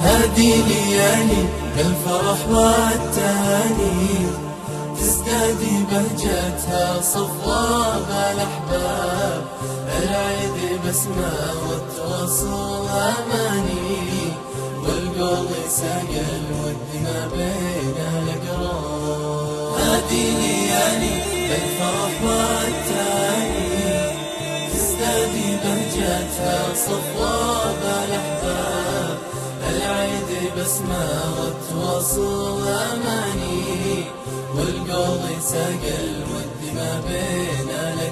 هذه ليالي الفرح والتهاني. تزداد بهجتها صفوة بالأحباب العيد بسمة والتواصل أماني. والقول ساقل والدماء بين الأقراب هذه ليالي الفرح والتهاني. تزداد بهجتها صفوة بالأحباب العيد بسمة والتواصل أماني والقول سقل والدماء بين